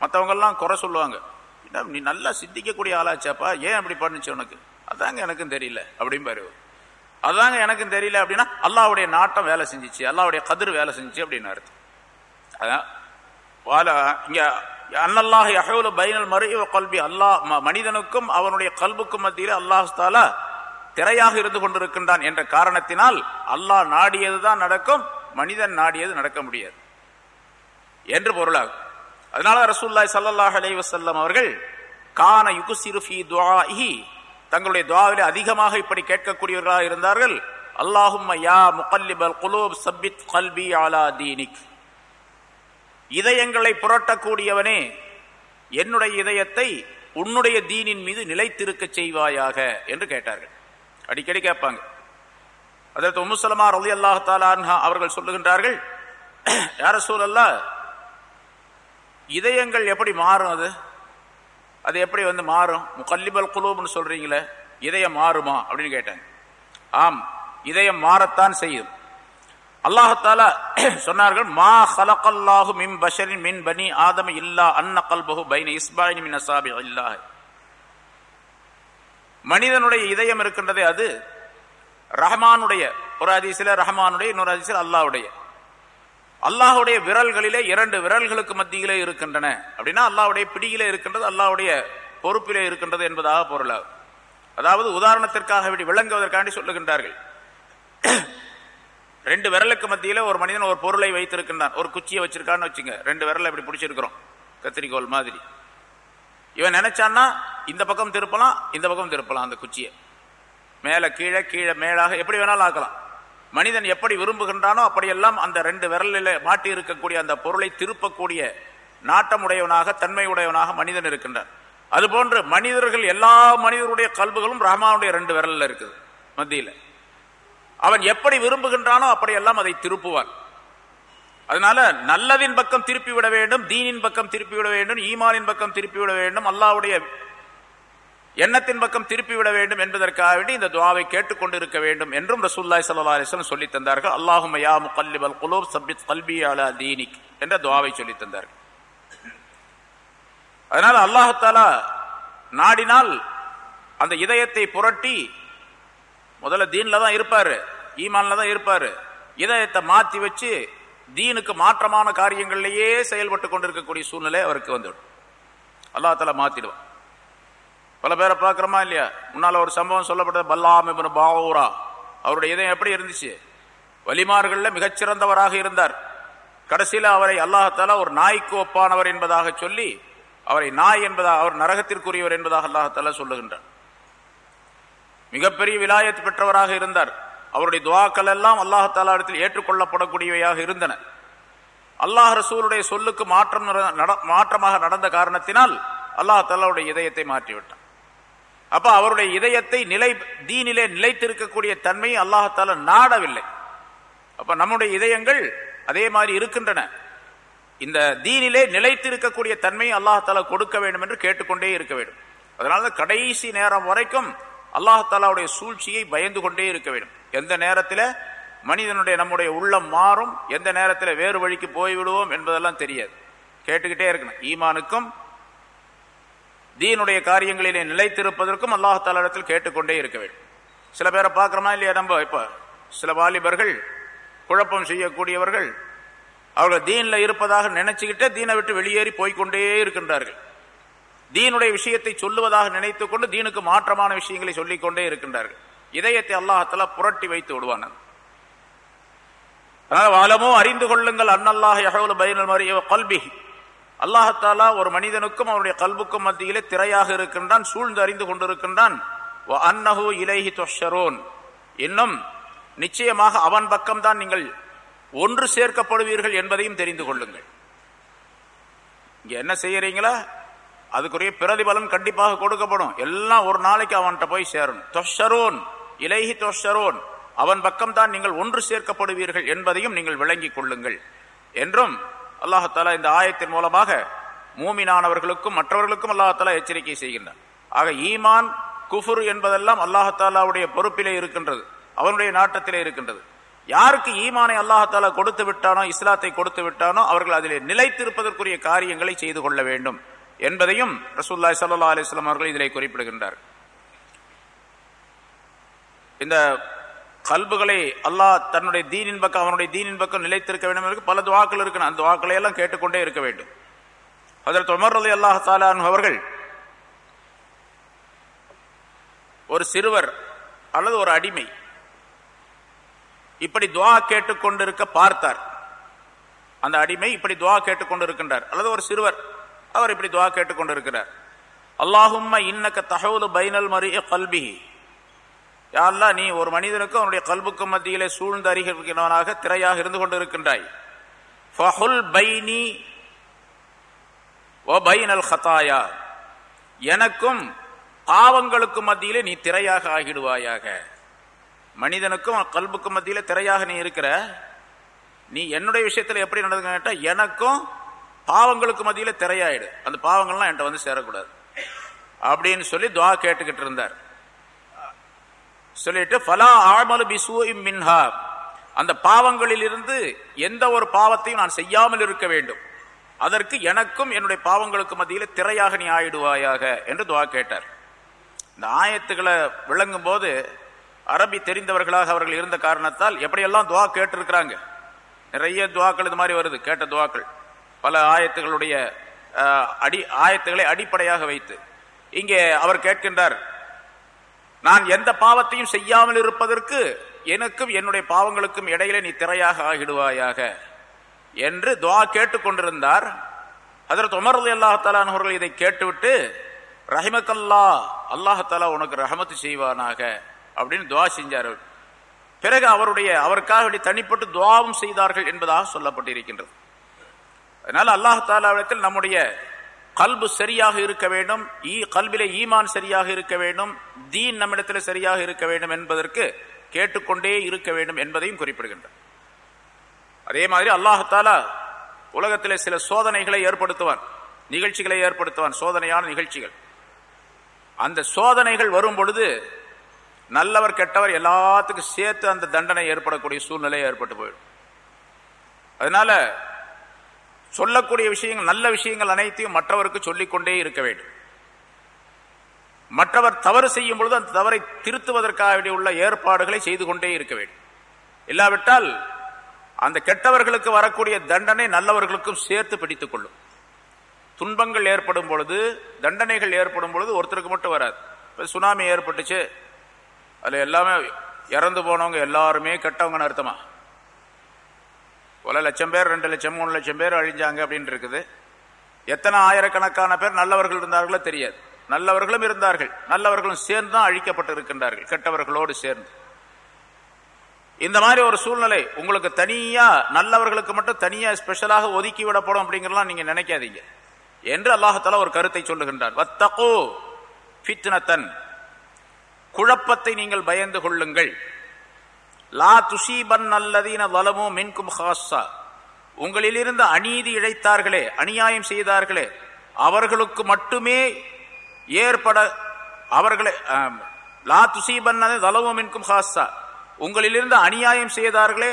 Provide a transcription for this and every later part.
மற்றவங்கெல்லாம் குறை சொல்லுவாங்க. என்ன நீ நல்லா சிந்திக்கக்கூடிய ஆளாச்சாப்பா? ஏன் அப்படி பண்ணுச்சு உனக்கு? அதாங்க எனக்கும் தெரியல. அப்படிம்பாரு பாரு. அதாங்க எனக்கும் தெரியல அப்படின்னா அல்லாவுடைய நாட்டம் வேலை செஞ்சுச்சு. அல்லாவுடைய கதிர் வேலை செஞ்சுச்சு அப்படின்னு அர்த்தம். அதான். வால இங்கே அன்னல்லாஹ் யஹூலு பைனல் மருஇ கல்வி அல்லாஹ் ம- மனிதனுக்கும் அவனுடைய கல்புக்கும் மத்தியில் அல்லாஹ் திரையாக இருந்து கொண்டிருக்கின்றான் என்ற காரணத்தினால் அல்லாஹ் நாடியது தான் நடக்கும் மனிதன் நாடியது நடக்க முடியாது. என்று பொருளாகும். அதனால ரசூல்லாய் சல்லாஹ் அலைஹி வசல்லம் அவர்கள் கான யுக்ஸிரு ஃபீ துஆஇஹி தங்களுடைய துவாவிலே அதிகமாக இப்படி கேட்கக்கூடியவர்களாக இருந்தார்கள். அல்லாஹும் யா முகல்லிபல் குலூப் சப்பித் கல்பி அலா தீனிக் இதயங்களை புரட்டக்கூடியவனே என்னுடைய இதயத்தை உன்னுடைய தீனின் மீது நிலைத்திருக்க செய்வாயாக என்று கேட்டார்கள். அடிக்கடி கேட்பாங்க. அதற்கு உம்முசலமா ரலி அல்லாஹ் அவர்கள் சொல்லுகின்றார்கள் யார சூழல்ல இதயங்கள் எப்படி மாறும் அது? அது எப்படி வந்து மாறும்? முகல்லிபல் குலூப்னு சொல்றீங்களே இதயம் மாறுமா அப்படின்னு கேட்டாங்க. ஆம் இதயம் மாறத்தான் செய்யும். அல்லாஹால சொன்னார்கள் மா ஹலகல்லாஹு மின் பஷரின் மின் பனி ஆதம இல்லா அன்ன கல்பஹு பைன இஸ்பாயின் மின் அசாபி இல்லாஹ் மனிதனுடைய இதயம் இருக்கின்றதே அது ரஹமானுடைய ஒரு அதிசில ரஹமானுடைய இன்னொரு அதிசில அல்லாவுடைய அல்லாஹுடைய விரல்களிலே இரண்டு விரல்களுக்கு மத்தியிலே இருக்கின்றன. அப்படின்னா அல்லாஹ்வுடைய பிடியிலே இருக்கின்றது அல்லாஹ்வுடைய பொறுப்பிலே இருக்கின்றது என்பதாக பொருளாகும் அதாவது உதாரணத்திற்காக வேண்டி விளங்குவதற்காண்டி சொல்லுகின்றார்கள். ரெண்டு விரலுக்கு மத்தியில ஒரு மனிதன் ஒரு பொருளை வைத்திருக்கின்றான். ஒரு குச்சியை வச்சிருக்கான்னு வச்சுங்க. ரெண்டு விரலை இப்படி பிடிச்சிருக்கிறோம். கத்திரிக்கோல் மாதிரி. இவன் நினைச்சான்னா இந்த பக்கம் திருப்பலாம் இந்த பக்கம் திருப்பலாம் அந்த குச்சியை. மேல கீழே கீழே மேலாக எப்படி வேணாலும் ஆக்கலாம். மனிதன் எப்படி விரும்புகின்றானோ அப்படியெல்லாம் அந்த ரெண்டு விரலில் மாட்டி இருக்கக்கூடிய அந்த பொருளை திருப்பக்கூடிய நாட்டமுடையவனாக தன்மையுடையவனாக மனிதன் இருக்கின்றான். அதுபோன்று மனிதர்கள் எல்லா மனிதருடைய கல்புகளும் ரஹ்மானுடைய ரெண்டு விரல்ல இருக்குது மத்தியில. அவன் எப்படி விரும்புகின்றானோ அப்படியெல்லாம் அதை திருப்புவான். அதனால நல்லதின் பக்கம் திருப்பி விட வேண்டும் தீனின் பக்கம் திருப்பி விட வேண்டும் ஈமானின் பக்கம் திருப்பி விட வேண்டும் அல்லாவுடைய எண்ணத்தின் பக்கம் திருப்பி விட வேண்டும் என்பதற்காக வேண்டி இந்த துவாவை கேட்டுக்கொண்டிருக்க வேண்டும் என்றும் ரசூல்லாய் சல்லா அலிஸ்லம் சொல்லி தந்தார்கள். அல்லாஹும் யா முகல்லிபல் குலூப் சப்பித் கல்பி அலா தீனிக் என்ற துவாவை சொல்லி தந்தார்கள். அதனால் அல்லாஹாலா நாடினால் அந்த இதயத்தை புரட்டி முதல்ல தீனில் தான் இருப்பார் ஈமான்ல தான் இருப்பார். இதயத்தை மாற்றி வச்சு தீனுக்கு மாற்றமான காரியங்களிலேயே செயல்பட்டு கொண்டிருக்கக்கூடிய சூழ்நிலை அவருக்கு வந்துடும் அல்லா தலா மாத்திடுவான். பல பேரை பார்க்குறோமா இல்லையா? முன்னால் ஒரு சம்பவம் சொல்லப்பட்டது பல்லாம் இப்னு பாவூரா. அவருடைய இதயம் எப்படி இருந்துச்சு? வலிமார்கள்ல மிகச்சிறந்தவராக இருந்தார். கடைசியில அவரை அல்லாஹால ஒரு நாய்க்கு ஒப்பானவர் என்பதாக சொல்லி அவரை நாய் என்பதாக அவர் நரகத்திற்குரியவர் என்பதாக அல்லாஹால சொல்லுகின்றார் மிகப்பெரிய விலாயத்து பெற்றவராக இருந்தார். அவருடைய துவாக்கள் எல்லாம் அல்லாஹாலா இடத்தில் ஏற்றுக்கொள்ளப்படக்கூடியவையாக இருந்தன. அல்லாஹ் ரசூலுடைய சொல்லுக்கு மாற்றம் மாற்றமாக நடந்த காரணத்தினால் அல்லாஹாலாவுடைய இதயத்தை மாற்றிவிட்டார் அப்ப அவருடைய இதயத்தை நிலை தீனிலே நிலைத்திருக்கக்கூடிய தன்மை அல்லாஹால நாடவில்லை. அப்ப நம்முடைய இதயங்கள் அதே மாதிரி இருக்கின்றன. இந்த தீனிலே நிலைத்திருக்கக்கூடிய தன்மை அல்லாஹால கொடுக்க வேண்டும் என்று கேட்டுக்கொண்டே இருக்க வேண்டும். அதனால கடைசி நேரம் வரைக்கும் அல்லாஹாலாவுடைய சூழ்ச்சியை பயந்து கொண்டே இருக்க வேண்டும். எந்த நேரத்தில்? மனிதனுடைய நம்முடைய உள்ளம் மாறும் எந்த நேரத்தில் வேறு வழிக்கு போய்விடுவோம் என்பதெல்லாம் தெரியாது. கேட்டுக்கிட்டே இருக்கணும். ஈமானுக்கும் தீனுடைய காரியங்களிலே நிலைத்திருப்பதற்கும் அல்லாஹாலிடத்தில் கேட்டுக்கொண்டே இருக்க வேண்டும். சில பேரை பார்க்குறோமா இல்லையா நம்ம? இப்போ சில வாலிபர்கள் குழப்பம் செய்யக்கூடியவர்கள் அவர்கள் தீனில் இருப்பதாக நினைச்சுக்கிட்டே தீனை விட்டு வெளியேறி போய்க்கொண்டே இருக்கின்றார்கள். தீனுடைய விஷயத்தை சொல்லுவதாக நினைத்து கொண்டு தீனுக்கு மாற்றமான விஷயங்களை சொல்லிக்கொண்டே இருக்கின்றார்கள். இதயத்தை அல்லாஹால புரட்டி வைத்து விடுவான். அதனால் வாலமோ அறிந்து கொள்ளுங்கள். அன்னல்லாஹ் யஹவுல் பைனல் மரி கல்பி அல்லாஹாலா ஒரு மனிதனுக்கும் அவருடைய கல்புக்கும் மத்தியிலே திரையாக இருக்கின்றான் சூழ்ந்து அறிந்து கொண்டிருக்கின்றான். வ அன்னஹு இலைஹி தொஷரோன் இன்னும் நிச்சயமாக அவன் பக்கம்தான் நீங்கள் ஒன்று சேர்க்கப்படுவீர்கள் என்பதையும் தெரிந்து கொள்ளுங்கள். இங்க என்ன செய்யறீங்களா? அதுக்குரிய பிரதிபலன் கண்டிப்பாக கொடுக்கப்படும். எல்லாம் ஒரு நாளைக்கு அவன்கிட்ட போய் சேரணும். தொஷரோன் இலைஹி தொஷரோன் அவன் பக்கம்தான் நீங்கள் ஒன்று சேர்க்கப்படுவீர்கள் என்பதையும் நீங்கள் விளங்கிக் கொள்ளுங்கள். என்றும் அல்லாஹாலா இந்த ஆயத்தின் மூலமாக மூமினானவர்களுக்கும் மற்றவர்களுக்கும் அல்லாஹாலா எச்சரிக்கை செய்கின்றார் ஆக ஈமான் குஃபுர் என்பதெல்லாம் அல்லாஹாலாவுடைய பொறுப்பிலே இருக்கின்றது. அவனுடைய நாட்டத்திலே இருக்கின்றது. யாருக்கு ஈமானை அல்லாஹாலா கொடுத்து விட்டானோ இஸ்லாத்தை கொடுத்து விட்டானோ அவர்கள் அதிலே நிலைத்திருப்பதற்குரிய காரியங்களை செய்து கொள்ள வேண்டும் என்பதையும் ரசூல்லாய் சல்லா அலிஸ்லாம் அவர்கள் இதிலே குறிப்பிடுகின்றார் இந்த கல்புகளை அல்லாஹ் தன்னுடைய தீனின் பக்கம் அவனுடைய தீனின் பக்கம் நிலைத்திருக்க வேண்டும் என்று பல துவாக்கள் இருக்கணும் அந்த துவாக்களை எல்லாம் கேட்டுக்கொண்டே இருக்க வேண்டும். அதற்கு உமர் அல்லாஹ் தாலான் அவர்கள் ஒரு சிறுவர் அல்லது ஒரு அடிமை இப்படி துவா கேட்டுக்கொண்டிருக்க பார்த்தார். அந்த அடிமை இப்படி துவா கேட்டுக்கொண்டிருக்கின்றார். அல்லது ஒரு சிறுவர் அவர் இப்படி துவா கேட்டுக்கொண்டிருக்கிறார். அல்லாஹும்ம இன்னக்க தகவலு பைனல் மரிய கல்பிஹி. யாரெல்லாம் நீ ஒரு மனிதனுக்கு அவனுடைய கல்புக்கும் மத்தியிலே சூழ்ந்து அறிகிறவனாக திரையாக இருந்து கொண்டிருக்கின்றாய். ஃபஹுல் பைனி ஓ பைனல் ஹதாயா எனக்கும் பாவங்களுக்கும் மத்தியிலே நீ திரையாக ஆகிடுவாயாக. மனிதனுக்கும் கல்புக்கும் மத்தியிலே திரையாக நீ இருக்கிற. நீ என்னுடைய விஷயத்தில் எப்படி நடந்து கேட்டால் எனக்கும் பாவங்களுக்கு மத்தியில் திரையாயிடு. அந்த பாவங்கள்லாம் என்கிட்ட வந்து சேரக்கூடாது. அப்படின்னு சொல்லி துவா கேட்டுக்கிட்டு இருந்தார். சொல்லிட்டு ஃபலா ஆமலு பிசூஇ மின்ஹா. அந்த பாவங்களில் இருந்து எந்த ஒரு பாவத்தையும் நான் செய்யாமல் இருக்க வேண்டும். அதற்கு எனக்கும் என்னுடைய பாவங்களுக்கு மத்தியில் திரையாக நீ ஆயிடுவாயாக என்று துவா கேட்டார். இந்த ஆயத்துக்களை விளங்கும் போது அரபி தெரிந்தவர்களாக அவர்கள் இருந்த காரணத்தால் எப்படியெல்லாம் துவா கேட்டிருக்கிறாங்க? நிறைய துவாக்கள் இது மாதிரி வருது கேட்ட துவாக்கள். பல ஆயத்துகளுடைய அடி ஆயத்துகளை அடிப்படையாக வைத்து. இங்கே அவர் கேட்கின்றார் நான் எந்த பாவத்தையும் செய்யாமல் இருப்பதற்கு எனக்கும் என்னுடைய பாவங்களுக்கும் இடையில நீ திரையாக ஆகிடுவாயாக என்று துவா கேட்டுக்கொண்டிருந்தார் அதற்கு உமர்ந்து அல்லாஹாலான் அவர்கள் இதை கேட்டுவிட்டு ரஹிமக்கல்லா அல்லாஹாலா உனக்கு ரஹமத்து செய்வானாக அப்படின்னு துவா செஞ்சார். பிறகு அவருடைய அவருக்காக தனிப்பட்டு துவாவும் செய்தார்கள் என்பதாக சொல்லப்பட்டிருக்கின்றது. அதனால் அல்லாஹாலாவிடத்தில் நம்முடைய கல்பு சரியாக இருக்க வேண்டும். ஈ கல்விலே ஈமான் சரியாக இருக்க வேண்டும். தீன் நம்மிடத்தில் சரியாக இருக்க வேண்டும் என்பதற்கு கேட்டுக்கொண்டே இருக்க வேண்டும் என்பதையும் குறிப்பிடுகின்றார். அதே மாதிரி அல்லாஹாலா உலகத்தில் சில சோதனைகளை ஏற்படுத்துவான். நிகழ்ச்சிகளை ஏற்படுத்துவான். சோதனையான நிகழ்ச்சிகள். அந்த சோதனைகள் வரும் பொழுது நல்லவர் கெட்டவர் எல்லாத்துக்கும் சேர்த்து அந்த தண்டனை ஏற்படக்கூடிய சூழ்நிலை ஏற்பட்டு போயிடும். அதனால சொல்லக்கூடிய விஷயங்கள் நல்ல விஷயங்கள் அனைத்தையும் மற்றவருக்கு சொல்லிக்கொண்டே இருக்க வேண்டும். மற்றவர் தவறு செய்யும் பொழுது அந்த தவறை திருத்துவதற்காக உள்ள ஏற்பாடுகளை செய்து கொண்டே இருக்க வேண்டும். இல்லாவிட்டால் அந்த கெட்டவர்களுக்கு வரக்கூடிய தண்டனை நல்லவர்களுக்கும் சேர்த்து பிடித்துக் கொள்ளும். துன்பங்கள் ஏற்படும் பொழுது தண்டனைகள் ஏற்படும் பொழுது ஒருத்தருக்கு மட்டும் வராது. இப்போ சுனாமி ஏற்பட்டுச்சு. அதில் எல்லாமே இறந்து போனவங்க எல்லாருமே கெட்டவங்கன்னு அர்த்தமா? பல லட்சம் பேர் ரெண்டு லட்சம் மூணு லட்சம் பேர் அழிஞ்சாங்க அப்படின்னு இருக்குது. எத்தனை ஆயிரக்கணக்கான பேர் நல்லவர்கள் இருந்தார்களோ தெரியாது. நல்லவர்களும் இருந்தார்கள். நல்லவர்களும் சேர்ந்து தான் அழிக்கப்பட்டு இருக்கின்றார்கள் கெட்டவர்களோடு சேர்ந்து. இந்த மாதிரி ஒரு சூழ்நிலை உங்களுக்கு தனியா நல்லவர்களுக்கு மட்டும் தனியா ஸ்பெஷலாக ஒதுக்கி விடப்படும் அப்படிங்கிறலாம் நீங்க நினைக்காதீங்க. என்று அல்லாஹால ஒரு கருத்தை சொல்லுகின்றார். வத்தகோ ஃபித்னத்தன். குழப்பத்தை நீங்கள் பயந்து கொள்ளுங்கள். லா துஷீபன் அல்லதீன வலமோ மின்கும் ஹாஸா உங்களிலிருந்து அநீதி இழைத்தார்களே அநியாயம் செய்தார்களே அவர்களுக்கு மட்டுமே ஏற்பட அவர்களை லா துசீபன் வலமோ மின்கும் ஹாஸா உங்களிலிருந்து அநியாயம் செய்தார்களே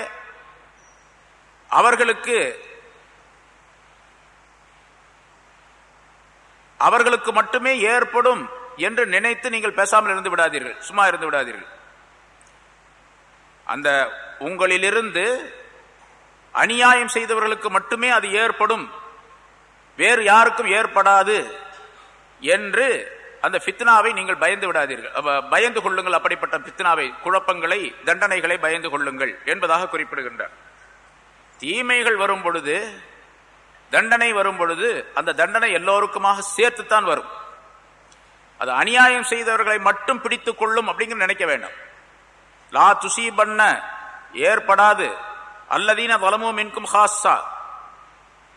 அவர்களுக்கு அவர்களுக்கு மட்டுமே ஏற்படும் என்று நினைத்து நீங்கள் பேசாமல் இருந்து விடாதீர்கள் சும்மா இருந்து விடாதீர்கள். அந்த உங்களிலிருந்து அநியாயம் செய்தவர்களுக்கு மட்டுமே அது ஏற்படும். வேறு யாருக்கும் ஏற்படாது என்று அந்த பித்னாவை நீங்கள் பயந்து விடாதீர்கள். பயந்து கொள்ளுங்கள் அப்படிப்பட்ட பித்னாவை குழப்பங்களை தண்டனைகளை பயந்து கொள்ளுங்கள் என்பதாக குறிப்பிடுகின்றார். தீமைகள் வரும் பொழுது தண்டனை வரும் பொழுது அந்த தண்டனை எல்லோருக்குமாக சேர்த்துத்தான் வரும். அது அநியாயம் செய்தவர்களை மட்டும் பிடித்துக் கொள்ளும் அப்படிங்கிற நினைக்க வேண்டாம். லா துசீபண்ண ஏற்படாது. அல்லதீன வலமோ மின்கும் ஹாஸா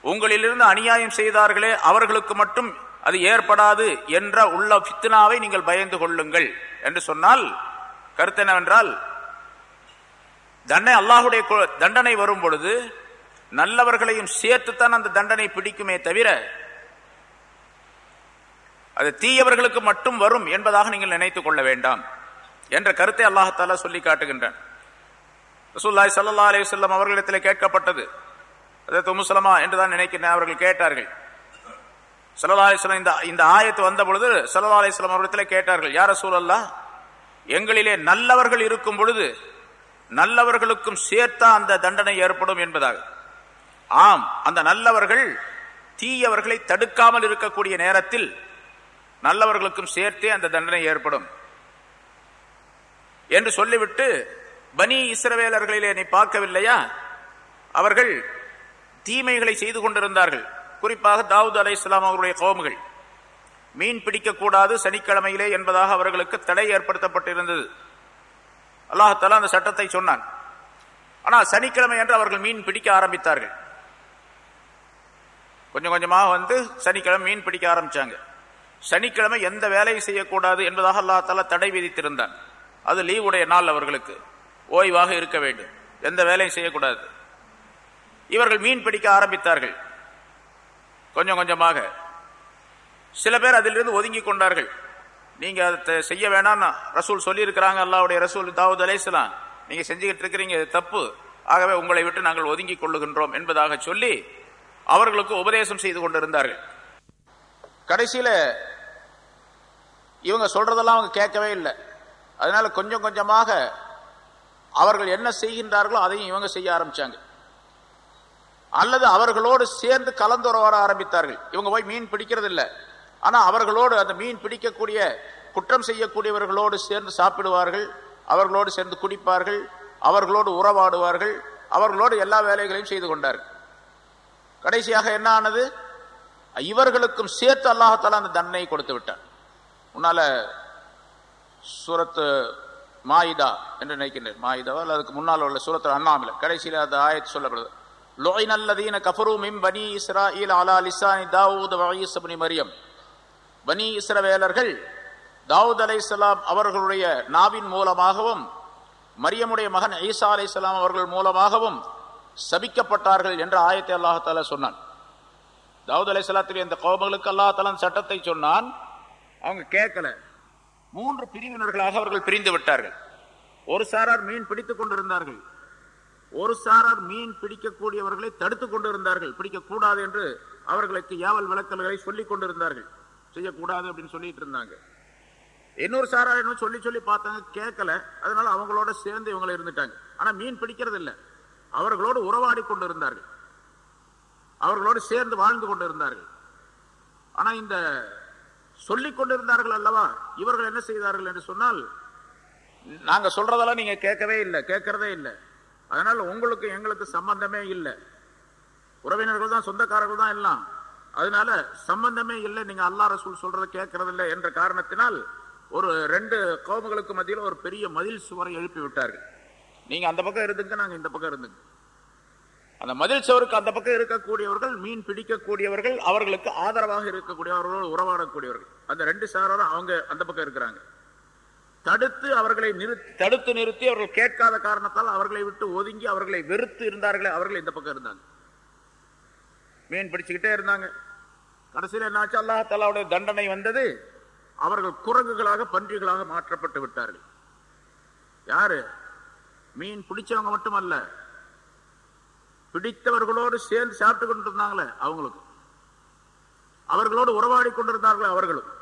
உங்களிலிருந்து அநியாயம் செய்தார்களே அவர்களுக்கு மட்டும் அது ஏற்படாது என்ற உள்ள பித்னாவை நீங்கள் பயந்து கொள்ளுங்கள் என்று சொன்னால் கருத்து என்னவென்றால் தண்டனை அல்லாஹுடைய தண்டனை வரும் பொழுது நல்லவர்களையும் சேர்த்துத்தான் அந்த தண்டனை பிடிக்குமே தவிர அது தீயவர்களுக்கு மட்டும் வரும் என்பதாக நீங்கள் நினைத்துக் கொள்ள வேண்டாம். என்ற கருத்தை அல்லாஹால சொல்லி காட்டுகின்றான். ரசூல்லாய் சல்லா அலி வல்லம் அவர்களிடத்தில் கேட்கப்பட்டது. அதே துமுசலமா என்றுதான் நினைக்கிறேன் அவர்கள் கேட்டார்கள். சல்லா அலிஸ்லாம் இந்த இந்த ஆயத்து வந்த பொழுது சல்லா அலிஸ்லாம் அவரிடத்தில் கேட்டார்கள் யார சூழல்லா எங்களிலே நல்லவர்கள் இருக்கும் பொழுது நல்லவர்களுக்கும் சேர்த்தா அந்த தண்டனை ஏற்படும் என்பதாக. ஆம் அந்த நல்லவர்கள் தீயவர்களை தடுக்காமல் இருக்கக்கூடிய நேரத்தில் நல்லவர்களுக்கும் சேர்த்தே அந்த தண்டனை ஏற்படும். என்று சொல்லிவிட்டு பனி இஸ்ரவேலர்களிலே நீ பார்க்கவில்லையா? அவர்கள் தீமைகளை செய்து கொண்டிருந்தார்கள். குறிப்பாக தாவூத் அலை இஸ்லாம் அவருடைய கோமுகள் மீன் பிடிக்கக்கூடாது சனிக்கிழமையிலே என்பதாக அவர்களுக்கு தடை ஏற்படுத்தப்பட்டிருந்தது. அல்லாஹால அந்த சட்டத்தை சொன்னான். ஆனால் சனிக்கிழமை என்று அவர்கள் மீன் பிடிக்க ஆரம்பித்தார்கள். கொஞ்சம் கொஞ்சமாக வந்து சனிக்கிழமை மீன் பிடிக்க ஆரம்பித்தாங்க சனிக்கிழமை எந்த வேலையும் செய்யக்கூடாது என்பதாக அல்லாஹால தடை விதித்திருந்தான். அது லீவுடைய நாள் அவர்களுக்கு. ஓய்வாக இருக்க வேண்டும். எந்த வேலையும் செய்யக்கூடாது. இவர்கள் மீன் பிடிக்க ஆரம்பித்தார்கள். கொஞ்சம் கொஞ்சமாக. சில பேர் அதிலிருந்து ஒதுங்கி கொண்டார்கள். நீங்கள் அதை செய்ய வேணாம் ரசூல் சொல்லியிருக்கிறாங்க அல்லாவுடைய ரசூல் தாவூத் அலேஸ்லாம் நீங்கள் செஞ்சுக்கிட்டு இருக்கிறீங்க தப்பு. ஆகவே உங்களை விட்டு நாங்கள் ஒதுங்கி கொள்ளுகின்றோம் என்பதாக சொல்லி அவர்களுக்கு உபதேசம் செய்து கொண்டிருந்தார்கள். கடைசியில் இவங்க சொல்றதெல்லாம் அவங்க கேட்கவே இல்லை. அதனால கொஞ்சம் கொஞ்சமாக அவர்கள் என்ன செய்கின்றார்களோ அதையும் இவங்க செய்ய ஆரம்பிச்சாங்க. அல்லது அவர்களோடு சேர்ந்து கலந்துரவர ஆரம்பித்தார்கள். இவங்க போய் மீன் பிடிக்கிறது இல்லை ஆனால் அவர்களோடு அந்த மீன் பிடிக்கக்கூடிய குற்றம் செய்யக்கூடியவர்களோடு சேர்ந்து சாப்பிடுவார்கள். அவர்களோடு சேர்ந்து குடிப்பார்கள். அவர்களோடு உறவாடுவார்கள். அவர்களோடு எல்லா வேலைகளையும் செய்து கொண்டார்கள். கடைசியாக என்ன ஆனது? இவர்களுக்கும் சேர்த்து அல்லாஹால அந்த தண்டனை கொடுத்து விட்டார் உன்னால சூரத்து மாயிதா என்று நினைக்கின்றேன். மாயிதாவா அல்லது அதுக்கு முன்னால் உள்ள சூரத்து அண்ணாமில கடைசியில் அந்த ஆயத்து சொல்லப்படுது. லோயின் அல்லதீன கஃபரு மிம் பனி இஸ்ராயில் அலா லிசானி தாவூத் வயீஸ் மரியம். பனி இஸ்ரவேலர்கள் தாவூத் அலைஹிஸ்ஸலாம் அவர்களுடைய நாவின் மூலமாகவும் மரியமுடைய மகன் ஈசா அலைஹிஸ்ஸலாம் அவர்கள் மூலமாகவும் சபிக்கப்பட்டார்கள் என்ற ஆயத்தை அல்லாஹால சொன்னான். தாவூத் அலைஹிஸ்ஸலாத்துடைய இந்த கோபங்களுக்கு அல்லாஹாலன் சட்டத்தை சொன்னான். அவங்க கேட்கல. மூன்று பிரிவினர்களாக அவர்கள் பிரிந்து விட்டார்கள். ஒரு சாரார் மீன் பிடித்துக் கொண்டிருந்தார்கள். ஒரு சாரார் மீன் பிடிக்கக்கூடியவர்களை தடுத்துக் கொண்டிருந்தார்கள். பிடிக்கக்கூடாது என்று அவர்களுக்கு ஏவல் விளக்கல்களை சொல்லிக் கொண்டிருந்தார்கள். செய்யக்கூடாது அப்படின்னு சொல்லிட்டு இருந்தாங்க. இன்னொரு சாரார் என்ன சொல்லி சொல்லி பார்த்தாங்க கேட்கல. அதனால அவங்களோட சேர்ந்து இவங்களை இருந்துட்டாங்க. ஆனா மீன் பிடிக்கிறது இல்லை. அவர்களோடு உறவாடி கொண்டு இருந்தார்கள் அவர்களோடு சேர்ந்து வாழ்ந்து கொண்டு இருந்தார்கள் ஆனா இந்த சொல்லிக் கொண்டிருந்தார்கள் அல்லவா? இவர்கள் என்ன செய்தார்கள் என்று சொன்னால் நாங்க சொல்றதெல்லாம் நீங்க கேட்கவே இல்லை கேட்கறதே இல்லை. அதனால உங்களுக்கு எங்களுக்கு சம்பந்தமே இல்லை. உறவினர்கள் தான் சொந்தக்காரர்கள் தான் எல்லாம். அதனால சம்பந்தமே இல்லை நீங்க அல்லா ரசூல் சொல்றத கேட்கறது இல்லை என்ற காரணத்தினால் ஒரு ரெண்டு கோபங்களுக்கு மத்தியில் ஒரு பெரிய மதில் சுவரை எழுப்பி விட்டார்கள். நீங்க அந்த பக்கம் இருந்துங்க நாங்க இந்த பக்கம் இருந்துங்க. அந்த மதில் சவருக்கு அந்த பக்கம் இருக்கக்கூடியவர்கள் மீன் பிடிக்கக்கூடியவர்கள் அவர்களுக்கு ஆதரவாக இருக்கக்கூடியவர்களோடு உறவாடக்கூடியவர்கள். அந்த ரெண்டு சாராரும் அவங்க அந்த பக்கம் இருக்கிறாங்க. தடுத்து அவர்களை நிறுத்தி தடுத்து நிறுத்தி அவர்கள் கேட்காத காரணத்தால் அவர்களை விட்டு ஒதுங்கி அவர்களை வெறுத்து இருந்தார்களே அவர்கள் இந்த பக்கம் இருந்தாங்க. மீன் பிடிச்சுக்கிட்டே இருந்தாங்க. கடைசியில் என்னாச்சு? அல்லாஹ் தலாவுடைய தண்டனை வந்தது. அவர்கள் குரங்குகளாக பன்றிகளாக மாற்றப்பட்டு விட்டார்கள். யாரு? மீன் பிடிச்சவங்க மட்டுமல்ல. பிடித்தவர்களோடு சேர்ந்து சாப்பிட்டு கொண்டு இருந்தாங்களே அவங்களுக்கு. அவர்களோடு உறவாடி கொண்டிருந்தார்களே அவர்களும்.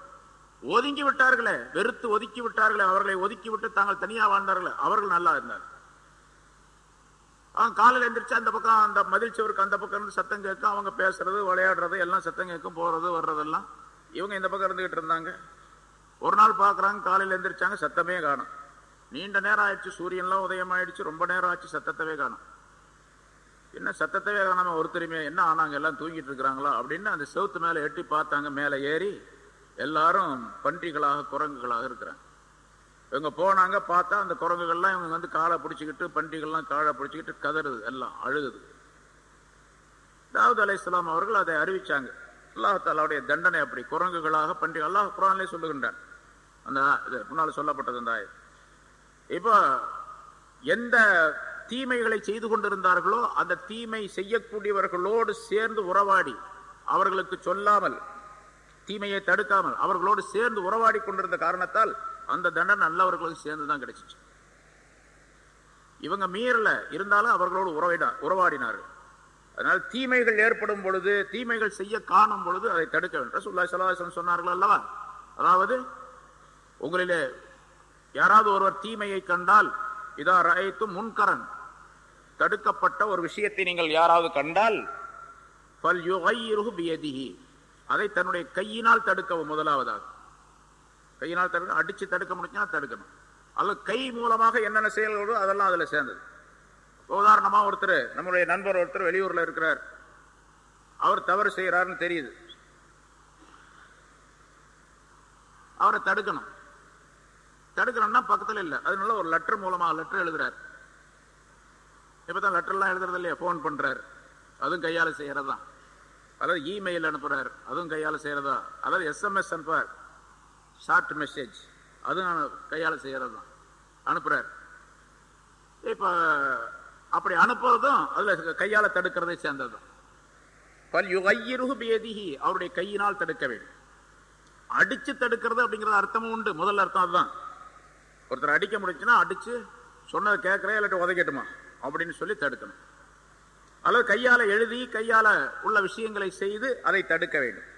ஒதுங்கி விட்டார்களே வெறுத்து ஒதுக்கி விட்டார்களே அவர்களை ஒதுக்கி விட்டு தாங்கள் தனியா வாழ்ந்தார்களே அவர்கள் நல்லா இருந்தார்கள். அவன் காலையில் எந்திரிச்சு அந்த பக்கம் அந்த மதில் சுவருக்கு அந்த பக்கம் இருந்து சத்தம் கேட்கும் அவங்க பேசுறது விளையாடுறது எல்லாம் சத்தம் கேட்கும் போறது வர்றதெல்லாம். இவங்க இந்த பக்கம் இருந்துகிட்டு இருந்தாங்க. ஒரு நாள் பார்க்குறாங்க காலையில் எந்திரிச்சாங்க சத்தமே காணும். நீண்ட நேரம் ஆயிடுச்சு சூரியன்லாம் உதயம் ஆயிடுச்சு ரொம்ப நேரம் ஆச்சு சத்தத்தவே காணும். என்ன சத்தத்தவே காணாம ஒருத்தருமே என்ன ஆனாங்க எல்லாம் தூங்கிட்டு இருக்கிறாங்களா அப்படின்னு அந்த செவுத்து மேல எட்டி பார்த்தாங்க. மேல ஏறி எல்லாரும் பன்றிகளாக குரங்குகளாக இருக்கிறாங்க. இவங்க போனாங்க பார்த்தா அந்த குரங்குகள்லாம் இவங்க வந்து காலை பிடிச்சிக்கிட்டு பன்றிகள்லாம் காலை பிடிச்சிக்கிட்டு கதறுது எல்லாம் அழுகுது. தாவூத் அலை இஸ்லாம் அவர்கள் அதை அறிவிச்சாங்க. அல்லாஹாலாவுடைய தண்டனை அப்படி. குரங்குகளாக பன்றி அல்லாஹ் குரான்லே சொல்லுகின்றான். அந்த இது முன்னால் சொல்லப்பட்டது அந்த இப்போ எந்த தீமைகளை செய்து கொண்டிருந்தார்களோ அந்த தீமை செய்யக்கூடியவர்களோடு சேர்ந்து உறவாடி அவர்களுக்கு சொல்லாமல் தீமையை தடுக்காமல் அவர்களோடு சேர்ந்து உறவாடி கொண்டிருந்த காரணத்தால் அந்த தண்டனை நல்லவர்களுக்கு சேர்ந்து தான் கிடைச்சிச்சு. இவங்க மீறல இருந்தாலும் அவர்களோடு உறவிடா உறவாடினார்கள். அதனால் தீமைகள் ஏற்படும் பொழுது தீமைகள் செய்ய காணும் பொழுது அதை தடுக்க வேண்டும். சுல்லா ஸல்லல்லாஹு சொன்னார்கள் அல்லவா? அதாவது உங்களிலே யாராவது ஒருவர் தீமையை கண்டால் இதா ரயத்து முன்கரன் தடுக்கப்பட்ட ஒரு விஷயத்தை நீங்கள் யாராவது கண்டால் பல் யுகையிருஹு பியதிஹி அதை தன்னுடைய கையினால் தடுக்கவும் முதலாவதாக. கையினால் தடுக்க அடிச்சு தடுக்க முடிஞ்சுன்னா தடுக்கணும். அல்லது கை மூலமாக என்னென்ன செயல்களோ அதெல்லாம் அதுல சேர்ந்தது. உதாரணமா ஒருத்தர் நம்முடைய நண்பர் ஒருத்தர் வெளியூர்ல இருக்கிறார். அவர் தவறு செய்கிறாருன்னு தெரியுது. அவரை தடுக்கணும். தடுக்கணும்னா பக்கத்துல இல்லை. அதனால ஒரு லெட்டர் மூலமாக லெட்டர் எழுதுறாரு. இப்பதான் லெட்டர் எல்லாம் எழுதுறது இல்லையா போன் பண்றாரு. அதுவும் கையால செய்யறதுதான் அதாவது இமெயில் அனுப்புறாரு அதுவும் கையால செய்யறதா? அதாவது எஸ்எம்எஸ் அனுப்புறார். ஷார்ட் மெசேஜ் அதுவும் கையால செய்யறது தான் அனுப்புறாரு. இப்ப அப்படி அனுப்புறதும் அதுல கையால தடுக்கிறதை சேர்ந்ததுதான். பல் யுகையிருகு பேதிகி அவருடைய கையினால் தடுக்க வேண்டும். அடிச்சு தடுக்கிறது அப்படிங்கிறது அர்த்தமும் உண்டு. முதல் அர்த்தம் அதுதான். ஒருத்தர் அடிக்க முடிச்சுன்னா அடிச்சு சொன்னதை கேட்கறேன் இல்லாட்டி உதைக்கட்டுமா? அப்படின்னு சொல்லி தடுக்கணும். அல்லது கையால எழுதி கையால உள்ள விஷயங்களை செய்து அதை தடுக்க வேண்டும்.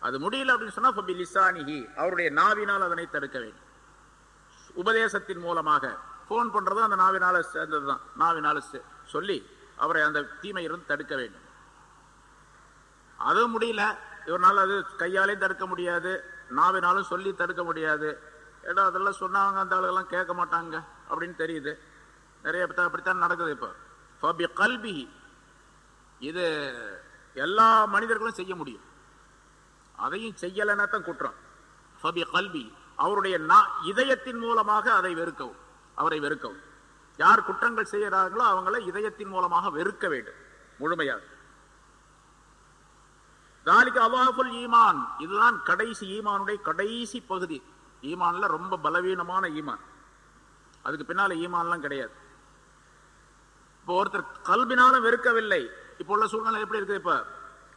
அது முடியல அப்படின்னு சொன்னா ஃபபி லிசானிஹி அவருடைய நாவினால் அதனை தடுக்க வேண்டும். உபதேசத்தின் மூலமாக போன் பண்றது அந்த நாவினால சேர்ந்ததுதான். தான் நாவினால் சொல்லி அவரை அந்த தீமையிலிருந்து தடுக்க வேண்டும். அதுவும் முடியல. இவரால் அது கையாலையும் தடுக்க முடியாது. நாவினாலும் சொல்லி தடுக்க முடியாது. ஏதோ அதெல்லாம் சொன்னாங்க அந்த ஆளுகெல்லாம் கேட்க மாட்டாங்க அப்படின்னு தெரியுது. நிறைய அப்படித்தான் நடக்குது இப்போ. கல்வி இது எல்லா மனிதர்களும் செய்ய முடியும். அதையும் செய்யலைன்னா தான் குற்றம். ஃபபி கல்வி அவருடைய நா- இதயத்தின் மூலமாக அதை வெறுக்கவும். அவரை வெறுக்கவும். யார் குற்றங்கள் செய்கிறார்களோ அவங்களை இதயத்தின் மூலமாக வெறுக்க வேண்டும். முழுமையாக. தாலிக்கு அவாஃபுல் ஈமான். இதுதான் கடைசி ஈமானுடைய கடைசி பகுதி. ஈமான்ல ரொம்ப பலவீனமான ஈமான். அதுக்கு பின்னால ஈமான்லாம் கிடையாது. இப்போ ஒருத்தர் கல்வினாலும் வெறுக்கவில்லை. இப்போ உள்ள சூழ்நிலை எப்படி இருக்குது இப்ப?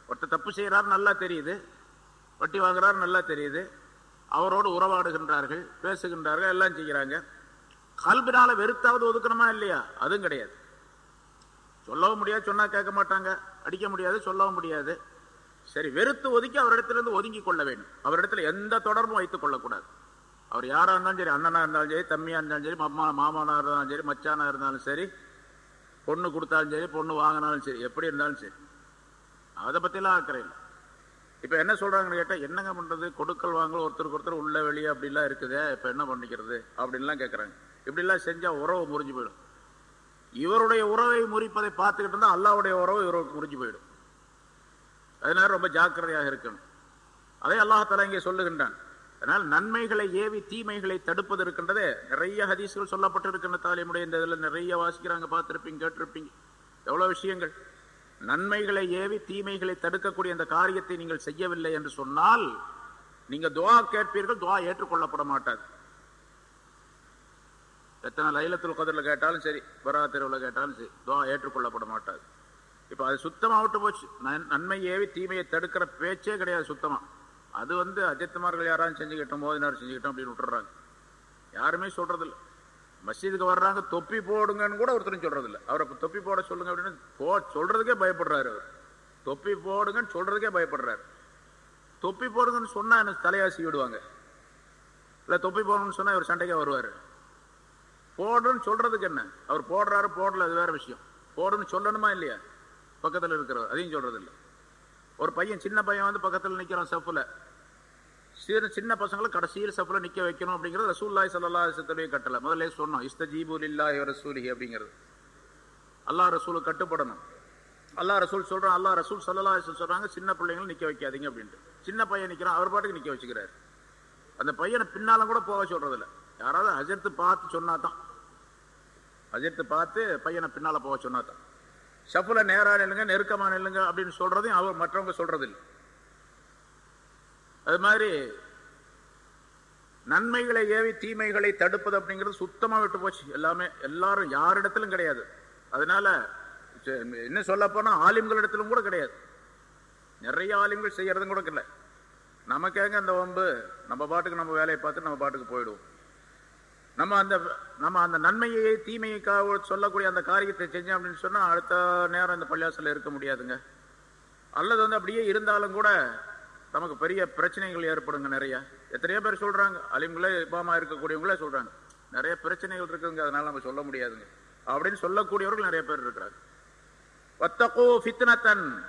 ஒருத்தர் தப்பு செய்யறாரு நல்லா தெரியுது. வட்டி வாங்குறாரு நல்லா தெரியுது. அவரோடு உறவாடுகின்றார்கள் பேசுகின்றார்கள் எல்லாம் செய்கிறாங்க. கல்வினால வெறுத்தாவது ஒதுக்கணுமா இல்லையா? அதுவும் கிடையாது. சொல்லவும் முடியாது சொன்னா கேட்க மாட்டாங்க. அடிக்க முடியாது சொல்லவும் முடியாது. சரி வெறுத்து ஒதுக்கி அவரிடத்திலிருந்து ஒதுங்கி கொள்ள வேண்டும். அவரிடத்துல எந்த தொடர்பும் வைத்துக் கொள்ளக்கூடாது. அவர் யாரா இருந்தாலும் சரி அண்ணனா இருந்தாலும் சரி தம்மியா இருந்தாலும் சரி மாமா மாமனா இருந்தாலும் சரி மச்சானா இருந்தாலும் சரி பொண்ணு கொடுத்தாலும் சரி பொண்ணு வாங்கினாலும் சரி எப்படி இருந்தாலும் சரி. அதை பற்றிலாம் அக்கறை இல்லை. இப்போ என்ன சொல்கிறாங்கன்னு கேட்டால் என்னங்க பண்ணுறது கொடுக்கல் வாங்கல ஒருத்தருக்கு ஒருத்தர் உள்ள வெளியே அப்படிலாம் இருக்குதே இப்போ என்ன பண்ணிக்கிறது? அப்படின்லாம் கேட்குறாங்க இப்படிலாம் செஞ்சால் உறவு முறிஞ்சு போயிடும். இவருடைய உறவை முறிப்பதை பார்த்துக்கிட்டு இருந்தால் அல்லாவுடைய உறவு இவருக்கு முறிஞ்சு போயிடும். அதனால ரொம்ப ஜாக்கிரதையாக இருக்கணும். அதை அல்லாஹால இங்கே சொல்லுகின்றான். அதனால் நன்மைகளை ஏவி தீமைகளை தடுப்பது இருக்கின்றது நிறைய ஹதீஸ்கள் சொல்லப்பட்டிருக்கின்ற தாலிமுடைய இந்த இதில் நிறைய வாசிக்கிறாங்க பார்த்திருப்பீங்க கேட்டிருப்பீங்க. எவ்வளவு விஷயங்கள். நன்மைகளை ஏவி தீமைகளை தடுக்கக்கூடிய அந்த காரியத்தை நீங்கள் செய்யவில்லை என்று சொன்னால் நீங்க துவா கேட்பீர்கள் துவா ஏற்றுக்கொள்ளப்பட மாட்டாது. எத்தனை லைலத்துல் கதிரில் கேட்டாலும் சரி பராத்திரவில் கேட்டாலும் சரி துவா ஏற்றுக்கொள்ளப்பட மாட்டாது. இப்போ அது சுத்தமா விட்டு போச்சு. நன்- நன்மை ஏவி தீமையை தடுக்கிற பேச்சே கிடையாது சுத்தமா. அது வந்து அஜித்துமார்கள் யாராவது செஞ்சுக்கிட்டோம் மோதினார் செஞ்சுக்கிட்டோம் அப்படின்னு விட்டுறாங்க. யாருமே சொல்றதில்ல. மசீதுக்கு மஸ்ஜிதுக்கு வர்றாங்க தொப்பி போடுங்கன்னு கூட ஒருத்தரும் சொல்றதில்ல. அவரை தொப்பி போட சொல்லுங்க அப்படின்னு போ சொல்றதுக்கே பயப்படுறாரு அவர். தொப்பி போடுங்கன்னு சொல்றதுக்கே பயப்படுறாரு. தொப்பி போடுங்கன்னு சொன்னா எனக்கு தலையாசி விடுவாங்க? இல்லை தொப்பி போடணும்னு சொன்னா இவர் சண்டைக்கே வருவார். போடுன்னு சொல்றதுக்கு என்ன? அவர் போடுறாரு போடல அது வேற விஷயம். போடுன்னு சொல்லணுமா இல்லையா? பக்கத்தில் இருக்கிறவர் அதையும் சொல்றது இல்லை ஒரு பையன் சின்ன பையன் வந்து பக்கத்தில் நிற்கிறான் செஃப்பில் சின்ன சின்ன பசங்களை கடைசியில் செஃப்பில் நிற்க வைக்கணும் அப்படிங்கிறது ரசூல்லாய் சல்லா அலிசத்துடைய கட்டளை. முதல்ல சொன்னோம் இஸ்தஜீபு இல்லா வ ரசூலிஹி அப்படிங்கிறது. அல்லாஹ் ரசூலுக்கு கட்டுப்படணும். அல்லாஹ் ரசூல் சொல்கிறான் அல்லாஹ் ரசூல் சல்லா சொல்கிறாங்க சொல்றாங்க சின்ன பிள்ளைங்களும் நிற்க வைக்காதீங்க அப்படின்ட்டு. சின்ன பையன் நிற்கிறான் அவர் பாட்டுக்கு நிற்க வச்சுக்கிறாரு. அந்த பையனை பின்னாலும் கூட போக சொல்கிறதில்ல யாராவது அஜர்த்து பார்த்து சொன்னா தான் அஜர்த்து பார்த்து பையனை பின்னால போக சொன்னா தான் ஷஃபுல நேரா நில்லுங்க நெருக்கமா நில்லுங்க அப்படின்னு சொல்றதையும் அவர் மற்றவங்க சொல்றதில்லை. அது மாதிரி நன்மைகளை ஏவி தீமைகளை தடுப்பது அப்படிங்கிறது சுத்தமா விட்டு போச்சு. எல்லாமே எல்லாரும் யாரிடத்திலும் கிடையாது. அதனால என்ன சொல்ல போனா ஆலிம்களிடத்திலும் கூட கிடையாது. நிறைய ஆலிம்கள் செய்யறதும் கூட இல்லை நமக்கேங்க அந்த வம்பு நம்ம பாட்டுக்கு நம்ம வேலையை பார்த்து நம்ம பாட்டுக்கு போயிடுவோம். நம்ம அந்த நம்ம அந்த நன்மையை தீமையைக்காக சொல்லக்கூடிய அந்த காரியத்தை செஞ்சோம் அப்படின்னு சொன்னா அடுத்த நேரம் இந்த பள்ளியாசல இருக்க முடியாதுங்க. அல்லது வந்து அப்படியே இருந்தாலும் கூட நமக்கு பெரிய பிரச்சனைகள் ஏற்படுங்க நிறைய. எத்தனையோ பேர் சொல்றாங்க அலிம்களே இபாமா இருக்கக்கூடியவங்களே சொல்றாங்க. நிறைய பிரச்சனைகள் இருக்குங்க அதனால நம்ம சொல்ல முடியாதுங்க. அப்படின்னு சொல்லக்கூடியவர்கள் நிறைய பேர் இருக்கிறாங்க. வத்தகோ ஃபித்னத்தன்.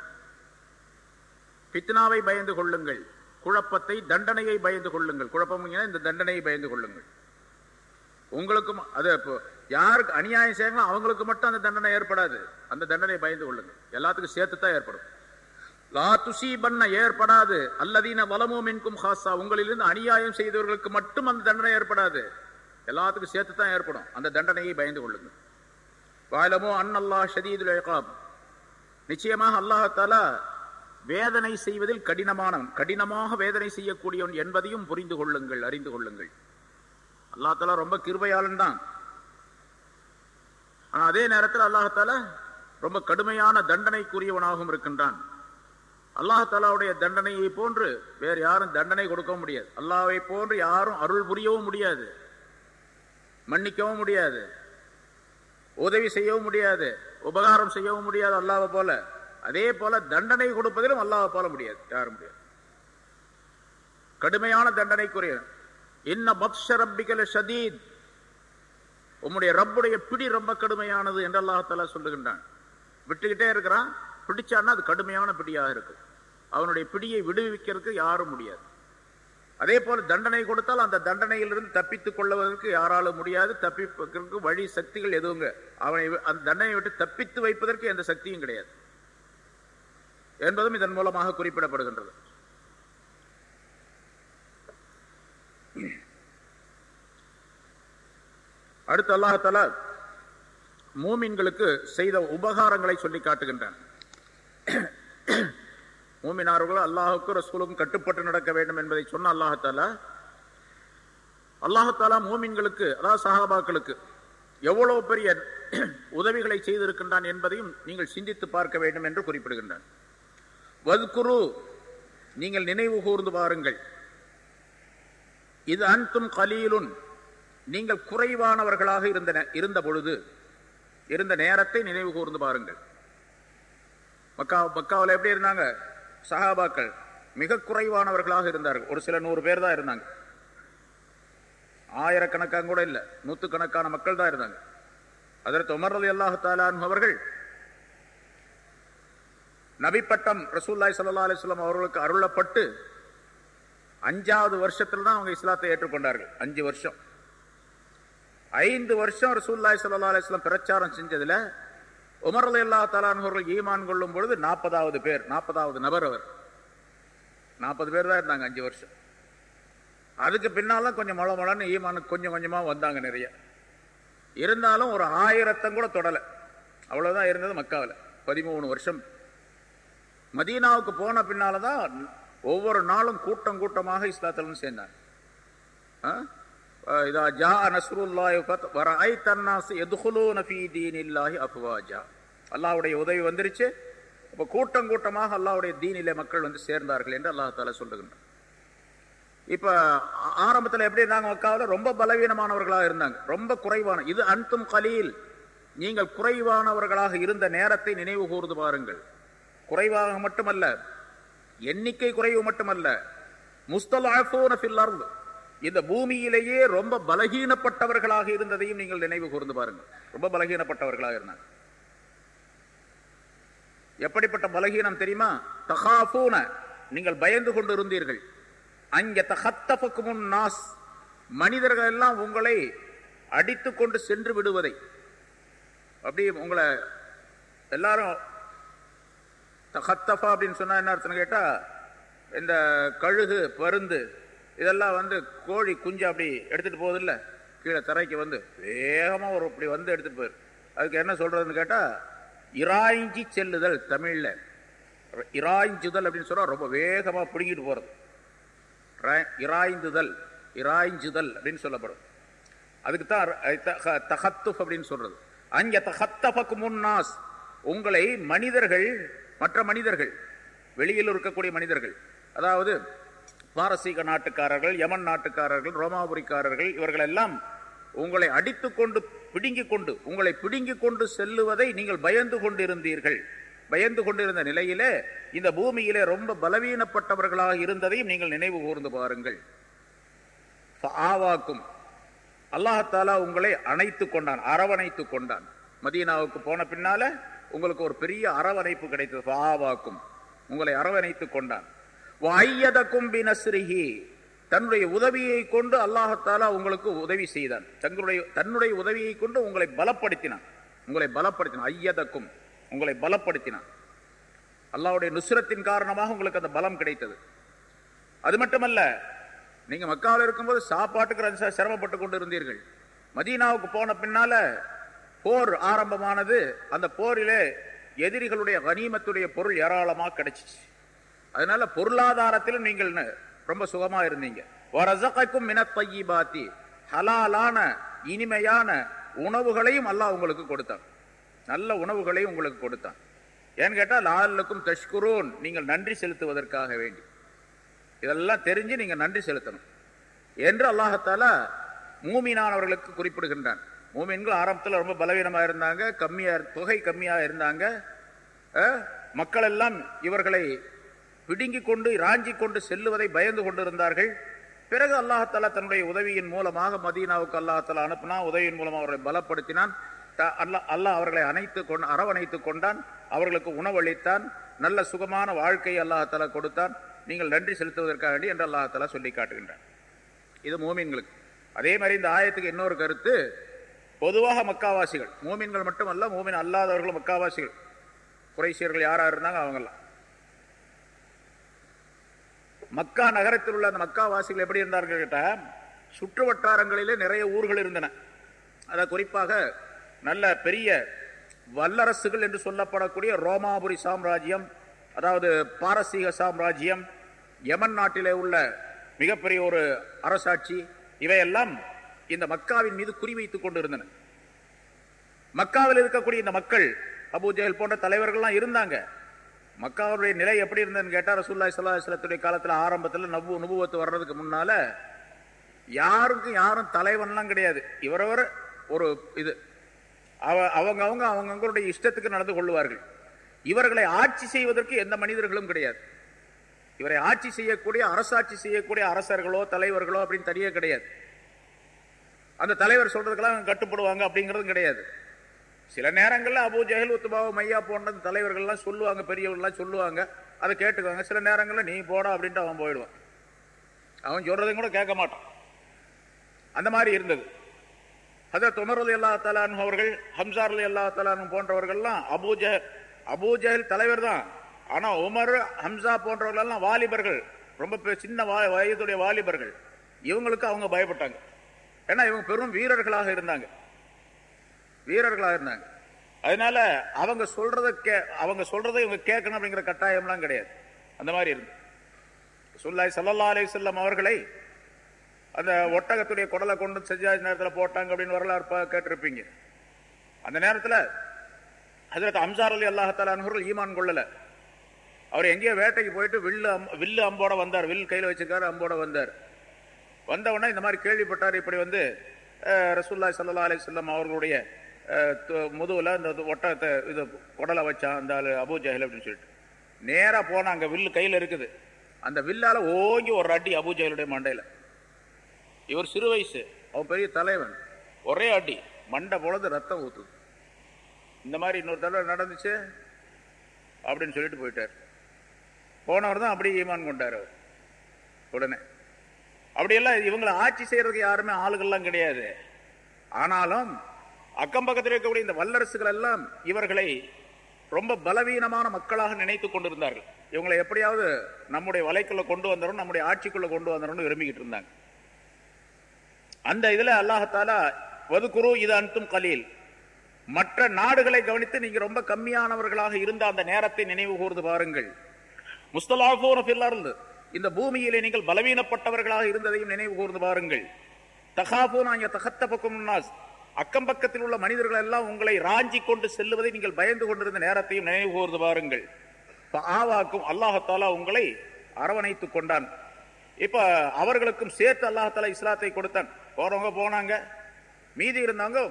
ஃபித்னாவை பயந்து கொள்ளுங்கள். குழப்பத்தை தண்டனையை பயந்து கொள்ளுங்கள். குழப்பம் இந்த தண்டனையை பயந்து கொள்ளுங்கள். உங்களுக்கும் அது இப்போ யாருக்கு அநியாயம் செய்யணும் அவங்களுக்கு மட்டும் அந்த தண்டனை ஏற்படாது. அந்த தண்டனை பயந்து கொள்ளுங்கள். எல்லாத்துக்கும் சேர்த்து தான் ஏற்படும். லா துசி பண்ண ஏற்படாது. அல்லதீன வலமோ மின்கும் ஹாசா உங்களிலிருந்து அநியாயம் செய்தவர்களுக்கு மட்டும் அந்த தண்டனை ஏற்படாது. எல்லாத்துக்கும் சேர்த்து தான் ஏற்படும். அந்த தண்டனையை பயந்து கொள்ளுங்கள். வாயிலமோ அன்னல்லா ஷதீதுல் இகாப். நிச்சயமாக அல்லாஹால வேதனை செய்வதில் கடினமான கடினமாக வேதனை செய்யக்கூடியவன் என்பதையும் புரிந்து கொள்ளுங்கள் அறிந்து கொள்ளுங்கள். அல்லாஹால ரொம்ப கிருபையாளன் தான் ஆனா அதே நேரத்தில் அல்லாஹால ரொம்ப கடுமையான தண்டனைக்குரியவனாகவும் இருக்கின்றான். அல்லாஹாலாவுடைய தண்டனையை போன்று வேறு யாரும் தண்டனை கொடுக்க முடியாது. அல்லாவை போன்று யாரும் அருள் புரியவும் முடியாது. மன்னிக்கவும் முடியாது. உதவி செய்யவும் முடியாது. உபகாரம் செய்யவும் முடியாது அல்லாவை போல. அதே போல தண்டனை கொடுப்பதிலும் அல்லாவை போல முடியாது. யாரும் முடியாது. கடுமையான தண்டனைக்குரியவன் என்ன பக்ஷ ரப்பிக்கல ஷதீத். உம்முடைய ரப்புடைய பிடி ரொம்ப கடுமையானது என்று அல்லாஹால சொல்லுகின்றான். விட்டுக்கிட்டே இருக்கிறான். பிடிச்சான்னா அது கடுமையான பிடியாக இருக்கும். அவனுடைய பிடியை விடுவிக்கிறதுக்கு யாரும் முடியாது. அதே போல தண்டனை கொடுத்தால் அந்த தண்டனையிலிருந்து தப்பித்துக் கொள்வதற்கு யாராலும் முடியாது. தப்பிப்பதற்கு வழி சக்திகள் எதுவுங்க? அவனை அந்த தண்டனை விட்டு தப்பித்து வைப்பதற்கு எந்த சக்தியும் கிடையாது. என்பதும் இதன் மூலமாக குறிப்பிடப்படுகின்றது. அடுத்து அல்லாஹால மூமின்களுக்கு செய்த உபகாரங்களை சொல்லி காட்டுகின்றான். மூமினார்களும் அல்லாஹுக்கும் ரசூலுக்கும் கட்டுப்பட்டு நடக்க வேண்டும் என்பதை சொன்ன அல்லாஹால அல்லாஹாலா மூமின்களுக்கு அதாவது சஹாபாக்களுக்கு எவ்வளவு பெரிய உதவிகளை செய்திருக்கின்றான் என்பதையும் நீங்கள் சிந்தித்து பார்க்க வேண்டும் என்று குறிப்பிடுகின்றான். வதுக்குரு நீங்கள் நினைவு கூர்ந்து பாருங்கள் இது அன்தும் கலீலுன். நீங்கள் குறைவானவர்களாக இருந்த இருந்த பொழுது இருந்த நேரத்தை நினைவு கூர்ந்து பாருங்கள். மக்கா மக்காவில் எப்படி இருந்தாங்க? சஹாபாக்கள் மிக குறைவானவர்களாக இருந்தார்கள். ஒரு சில நூறு பேர் தான் இருந்தாங்க. ஆயிரக்கணக்கான கூட இல்லை நூற்றுக்கணக்கான மக்கள் தான் இருந்தாங்க. அதற்கு உமர்றது அலி அவர்கள் நபிப்பட்டம் ரசூல்லாய் சல்லா அலிஸ்லாம் அவர்களுக்கு அருளப்பட்டு அஞ்சாவது வருஷத்தில் தான் அவங்க இஸ்லாத்தை ஏற்றுக்கொண்டார்கள். அஞ்சு வருஷம். ஐந்து வருஷம் ரசூல்லாய் சல்லா அலிஸ்லாம் பிரச்சாரம் செஞ்சதில் உமர் அலி அல்லா தலான்வர்கள் ஈமான் கொள்ளும் பொழுது நாற்பதாவது பேர் நாற்பதாவது நபர் அவர். நாற்பது பேர் தான் இருந்தாங்க அஞ்சு வருஷம். அதுக்கு பின்னாலும் கொஞ்சம் மழை மழைன்னு ஈமானுக்கு கொஞ்சம் கொஞ்சமாக வந்தாங்க நிறைய. இருந்தாலும் ஒரு ஆயிரத்தம் கூட தொடலை. அவ்வளோதான் இருந்தது மக்காவில். பதிமூணு வருஷம். மதீனாவுக்கு போன பின்னால்தான் ஒவ்வொரு நாளும் கூட்டம் கூட்டமாக இஸ்லாத்திலும் சேர்ந்தாங்க இதா ஜா நஸ்ருல்லாஹி வரஐ தன்னாஸ் யதுகுலூன ஃபீ தீனில்லாஹி அஃப்வாஜா. அல்லாஹ்வுடைய உதவி வந்துருச்சு. அப்போ கூட்டம் கூட்டமாக அல்லாவுடைய தீனிலே மக்கள் வந்து சேர்ந்தார்கள் என்று அல்லாஹ் தால சொல்லுகின்றார் இப்போ ஆரம்பத்தில் எப்படி இருந்தாங்க மக்காவில்? ரொம்ப பலவீனமானவர்களாக இருந்தாங்க. ரொம்ப குறைவான இது அன்தும் கலீல். நீங்கள் குறைவானவர்களாக இருந்த நேரத்தை நினைவு கூர்ந்து பாருங்கள். குறைவாக மட்டுமல்ல எண்ணிக்கை குறைவு மட்டுமல்ல. முஸ்தலாஃபூன இந்த பூமியிலேயே ரொம்ப பலகீனப்பட்டவர்களாக இருந்ததையும் நீங்கள் நினைவு கூர்ந்து பாருங்கள். ரொம்ப பலகீனப்பட்டவர்களாக இருந்தாங்க. எப்படிப்பட்ட பலகீனம் தெரியுமா? தகாஃபூன. நீங்கள் பயந்து கொண்டு இருந்தீர்கள் அங்கே தகத்தபக்கு முன் நாஸ். மனிதர்கள் எல்லாம் உங்களை அடித்து கொண்டு சென்று விடுவதை. அப்படி உங்களை எல்லாரும் ஹத்தஃபா அப்படின்னு சொன்னால் என்ன அர்த்தம்னு கேட்டால் இந்த கழுகு பருந்து இதெல்லாம் வந்து கோழி குஞ்சு அப்படி எடுத்துகிட்டு போகுதில்ல கீழே தரைக்கு வந்து வேகமாக ஒரு இப்படி வந்து எடுத்துகிட்டு போயிரு. அதுக்கு என்ன சொல்கிறதுன்னு கேட்டால் இராய்ஞ்சி செல்லுதல் தமிழில். இராய்ஞ்சுதல் அப்படின்னு சொன்னால் ரொம்ப வேகமாக பிடிங்கிட்டு போகிறது இராய்ந்துதல் இராய்ஞ்சுதல் அப்படின்னு சொல்லப்படும். அதுக்கு தான் தகத்துஃப் அப்படின்னு சொல்கிறது அங்கே தகத்தபக்கு முன்னாஸ் உங்களை மனிதர்கள் மற்ற மனிதர்கள் வெளியில் இருக்கக்கூடிய மனிதர்கள் அதாவது பாரசீக நாட்டுக்காரர்கள் யமன் நாட்டுக்காரர்கள் ரோமாபுரிக்காரர்கள் இவர்கள் எல்லாம் உங்களை அடித்து கொண்டு பிடுங்கிக் கொண்டு உங்களை பிடுங்கிக் கொண்டு செல்லுவதை நீங்கள் பயந்து கொண்டிருந்தீர்கள். பயந்து கொண்டிருந்த நிலையிலே இந்த பூமியிலே ரொம்ப பலவீனப்பட்டவர்களாக இருந்ததையும் நீங்கள் நினைவு கூர்ந்து பாருங்கள். ஆவாக்கும். அல்லாஹாலா உங்களை அணைத்துக் கொண்டான் அரவணைத்துக் கொண்டான். மதீனாவுக்கு போன பின்னால உங்களுக்கு ஒரு பெரிய அரவணைப்பு கிடைத்தது. பாவாக்கும் உங்களை அரவணைத்துக் கொண்டான். ஐயதக்கும் பினஸ்ரிஹி தன்னுடைய உதவியை கொண்டு அல்லாஹத்தாலா உங்களுக்கு உதவி செய்தான். தங்களுடைய தன்னுடைய உதவியை கொண்டு உங்களை பலப்படுத்தினான். உங்களை பலப்படுத்தினான். ஐயதக்கும். உங்களை பலப்படுத்தினான். அல்லாவுடைய நுசுரத்தின் காரணமாக உங்களுக்கு அந்த பலம் கிடைத்தது. அது மட்டுமல்ல நீங்க மக்காவில் இருக்கும்போது சாப்பாட்டுக்கு சிரமப்பட்டு கொண்டு இருந்தீர்கள் மதீனாவுக்கு போன பின்னால போர் ஆரம்பமானது அந்த போரிலே எதிரிகளுடைய கனிமத்துடைய பொருள் ஏராளமாக கிடைச்சிச்சு. அதனால பொருளாதாரத்திலும் நீங்கள் ரொம்ப சுகமா இருந்தீங்க. வரசகைக்கும் மினத்தையிபாத்தி ஹலாலான இனிமையான உணவுகளையும் அல்லாஹ் உங்களுக்கு கொடுத்தான். நல்ல உணவுகளையும் உங்களுக்கு கொடுத்தான். ஏன்னு கேட்டால் லாலுக்கும் தஷ்குரூன் நீங்கள் நன்றி செலுத்துவதற்காக வேண்டி. இதெல்லாம் தெரிஞ்சு நீங்கள் நன்றி செலுத்தணும். என்று அல்லாஹத்தால மூமினானவர்களுக்கு குறிப்பிடுகின்றான். மூமீன்கள் ஆரம்பத்தில் ரொம்ப பலவீனமாக இருந்தாங்க கம்மியாக தொகை கம்மியாக இருந்தாங்க. மக்கள் எல்லாம் இவர்களை பிடுங்கி கொண்டு ராஞ்சி கொண்டு செல்லுவதை பயந்து கொண்டிருந்தார்கள். பிறகு அல்லாஹாலா தன்னுடைய உதவியின் மூலமாக மதீனாவுக்கு அல்லாஹாலா அனுப்பினா உதவியின் மூலமாக அவர்களை பலப்படுத்தினான். அல்லாஹ் அல்லாஹ் அவர்களை அணைத்து கொண்டு அரவணைத்துக் கொண்டான். அவர்களுக்கு உணவளித்தான். நல்ல சுகமான வாழ்க்கையை அல்லாஹாலா கொடுத்தான். நீங்கள் நன்றி செலுத்துவதற்காக வேண்டி என்று அல்லாஹாலா சொல்லி காட்டுகின்றான். இது மூமீன்களுக்கு. அதே மாதிரி இந்த ஆயத்துக்கு இன்னொரு கருத்து. பொதுவாக மக்காவாசிகள். மூமின்கள் மட்டுமல்ல மூமின் அல்லாதவர்களும் மக்காவாசிகள். குறைசியர்கள் யாராக இருந்தாங்க? அவங்கெல்லாம். மக்கா நகரத்தில் உள்ள அந்த மக்கா வாசிகள் எப்படி இருந்தார்கள் கேட்டா சுற்று வட்டாரங்களிலே நிறைய ஊர்கள் இருந்தன. அதை குறிப்பாக நல்ல பெரிய வல்லரசுகள் என்று சொல்லப்படக்கூடிய ரோமாபுரி சாம்ராஜ்யம் அதாவது பாரசீக சாம்ராஜ்யம் யமன் நாட்டிலே உள்ள மிகப்பெரிய ஒரு அரசாட்சி இவையெல்லாம் இந்த மக்காவின் மீது குறிவைத்துக் கொண்டிருந்தன. மக்காவில் இருக்கக்கூடிய இந்த மக்கள் அபுஜெயல் போன்ற தலைவர்கள்லாம் இருந்தாங்க. மக்காவுடைய நிலை எப்படி இருந்ததுன்னு கேட்டா ரசூல்லாய் சல்லாஹலத்துடைய காலத்துல ஆரம்பத்துல நபு நுபுவத்து வர்றதுக்கு முன்னால யாருக்கும் யாரும் தலைவன்லாம் கிடையாது. இவரவர் ஒரு இது அவங்க அவங்க அவங்களுடைய இஷ்டத்துக்கு நடந்து கொள்வார்கள் இவர்களை ஆட்சி செய்வதற்கு எந்த மனிதர்களும் கிடையாது. இவரை ஆட்சி செய்யக்கூடிய அரசாட்சி செய்யக்கூடிய அரசர்களோ தலைவர்களோ அப்படின்னு தனியே கிடையாது. அந்த தலைவர் சொல்றதுக்கெல்லாம் கட்டுப்படுவாங்க அப்படிங்கிறதும் கிடையாது. சில நேரங்களில் அபு ஜஹல் உத்துபாவ மையா போன்ற தலைவர்கள்லாம் சொல்லுவாங்க பெரியவர்கள்லாம் சொல்லுவாங்க. அதை கேட்டுக்குவாங்க சில நேரங்களில் நீ போடா அப்படின்ட்டு அவன் போயிடுவான். அவன் சொல்றதையும் கூட கேட்க மாட்டான். அந்த மாதிரி இருந்தது. அதான் உமர் எல்லா அல்லா தலான் அவர்கள் ஹம்சார் எல்லா தலானு தலான் போன்றவர்கள்லாம் அபூஜ அபூஜஹல் தலைவர் தான். ஆனால் உமர் ஹம்சா போன்றவர்கள் எல்லாம் வாலிபர்கள். ரொம்ப சின்ன வயதுடைய வாலிபர்கள். இவங்களுக்கு அவங்க பயப்பட்டாங்க. ஏன்னா இவங்க பெரும் வீரர்களாக இருந்தாங்க. வீரர்களாக இருந்தாங்க. அதனால அவங்க சொல்றத கே அவங்க சொல்றதை இவங்க கேட்கணும் அப்படிங்கிற கட்டாயம்லாம் கிடையாது. அந்த மாதிரி இருந்து. சொல்லாய் சல்லல்லா அலி சொல்லம் அவர்களை அந்த ஒட்டகத்துடைய குடலை கொண்டு செஞ்சாஜ் நேரத்தில் போட்டாங்க அப்படின்னு வரலாறு கேட்டிருப்பீங்க. அந்த நேரத்தில் அதில் அம்சார் அலி அல்லாஹால ஈமான் கொள்ளல. அவர் எங்கேயோ வேட்டைக்கு போயிட்டு வில்லு அம் வில்லு அம்போட வந்தார். வில் கையில் வச்சுக்காரு அம்போட வந்தார். வந்தவுடனே இந்த மாதிரி கேள்விப்பட்டார். இப்படி வந்து ரசூல்லாய் சல்லா அலி சொல்லம் அவர்களுடைய முதுவில் அந்த ஒட்டத்தை இது உடலை வச்சான் அந்த அபு ஜஹல் அப்படின்னு சொல்லிட்டு. நேராக போனால் அங்கே வில்லு கையில் இருக்குது. அந்த வில்லால் ஓங்கி ஒரு அடி அபு ஜஹலுடைய மண்டையில். இவர் சிறு வயசு அவன் பெரிய தலைவன். ஒரே அடி மண்டை பொழுது ரத்தம் ஊற்றுது இந்த மாதிரி இன்னொரு தடவை நடந்துச்சு அப்படின்னு சொல்லிட்டு போயிட்டார். போனவர் தான் அப்படி ஈமான் கொண்டார் அவர். உடனே. அப்படியெல்லாம் இவங்களை ஆட்சி செய்யறதுக்கு யாருமே ஆளுகள்லாம் கிடையாது. ஆனாலும் அக்கம் பக்கத்தில் இருக்கக்கூடிய இந்த வல்லரசுகள் எல்லாம் இவர்களை ரொம்ப பலவீனமான மக்களாக நினைத்து கொண்டிருந்தார்கள். இவங்களை எப்படியாவது நம்முடைய வலைக்குள்ள கொண்டு வந்துடும் நம்முடைய ஆட்சிக்குள்ள கொண்டு வந்துடும் விரும்பிக்கிட்டு இருந்தாங்க. அந்த இதுல அல்லாஹத்தாலா வதுகுரு இது அன்தும் கலீல். மற்ற நாடுகளை கவனித்து நீங்க ரொம்ப கம்மியானவர்களாக இருந்த அந்த நேரத்தை நினைவு கூர்ந்து பாருங்கள். முஸ்தலாஃபோன இந்த பூமியிலே நீங்கள் பலவீனப்பட்டவர்களாக இருந்ததையும் நினைவு கூர்ந்து பாருங்கள். தகாபோனா தகத்த பக்கம் அக்கம் பக்கத்தில் உள்ள மனிதர்கள் எல்லாம் உங்களை ராஞ்சி கொண்டு செல்லுவதை நீங்கள் பயந்து கொண்டிருந்த நேரத்தையும் நினைவு கூர்ந்து பாருங்கள். ஆவாக்கும் அல்லாஹாலா உங்களை அரவணைத்து கொண்டான். இப்ப அவர்களுக்கும் சேர்த்து அல்லாஹாலா இஸ்லாத்தை கொடுத்தான். போறவங்க போனாங்க. மீதி இருந்தவங்க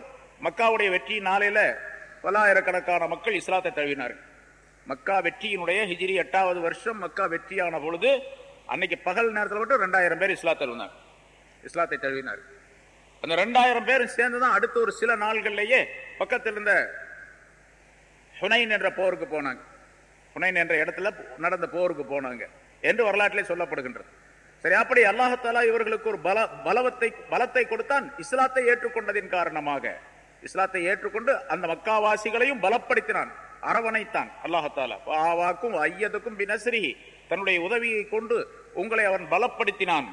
மக்காவுடைய வெற்றி நாளையில பல்லாயிரக்கணக்கான மக்கள் இஸ்லாத்தை தழுவினார்கள். மக்கா வெற்றியினுடைய ஹிஜ்ரி எட்டாவது வருஷம் மக்கா வெற்றியான பொழுது அன்னைக்கு பகல் நேரத்தில் மட்டும் ரெண்டாயிரம் பேர் இஸ்லாத்தை தழுவினார் இஸ்லாத்தை தழுவினார் அந்த ரெண்டாயிரம் பேரும் சேர்ந்துதான் அடுத்த ஒரு சில நாள்கள்லயே பக்கத்தில் இருந்த ஹுனைன் என்ற போருக்கு போனாங்க ஹுனைன் என்ற இடத்துல நடந்த போருக்கு போனாங்க என்று வரலாற்றிலே சொல்லப்படுகின்றது சரி அப்படி அல்லாஹாலா இவர்களுக்கு ஒரு பல பலவத்தை பலத்தை கொடுத்தான் இஸ்லாத்தை ஏற்றுக்கொண்டதின் காரணமாக இஸ்லாத்தை ஏற்றுக்கொண்டு அந்த மக்காவாசிகளையும் பலப்படுத்தினான் அரவணைத்தான் அல்லாஹாலா ஆவாக்கும் ஐயதுக்கும் பினஸ்ரி தன்னுடைய உதவியை கொண்டு உங்களை அவன் பலப்படுத்தினான்.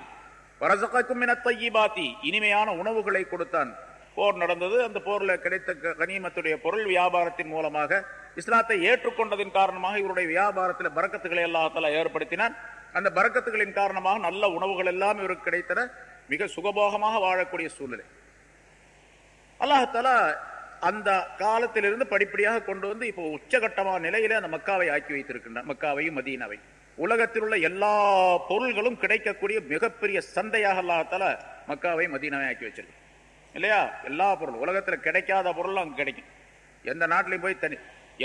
இனிமையான உணவுகளை கொடுத்தான். போர் நடந்தது. அந்த போர்ல கிடைத்த கனிமத்துடைய பொருள் வியாபாரத்தின் மூலமாக இஸ்லாத்தை ஏற்றுக்கொண்டதின் காரணமாக இவருடைய வியாபாரத்தில் பறக்கத்துகளை அல்லாஹாலா ஏற்படுத்தினான். அந்த பறக்கத்துகளின் காரணமாக நல்ல உணவுகள் எல்லாம் இவருக்கு கிடைத்தன. மிக சுகபோகமாக வாழக்கூடிய சூழ்நிலை. அல்லாஹாலா அந்த காலத்திலிருந்து படிப்படியாக கொண்டு வந்து இப்போ உச்சகட்டமான நிலையில அந்த மக்காவை ஆக்கி வைத்திருக்கின்றார் மக்காவையும் மதீனாவை உலகத்தில் உள்ள எல்லா பொருள்களும் கிடைக்கக்கூடிய மிகப்பெரிய சந்தையாக அல்லாஹாலா மக்காவை மதீனாவை ஆக்கி வச்சிருக்கு இல்லையா? எல்லா பொருளும். உலகத்தில் கிடைக்காத பொருளும் அங்கே கிடைக்கும். எந்த நாட்டிலையும் போய் தனி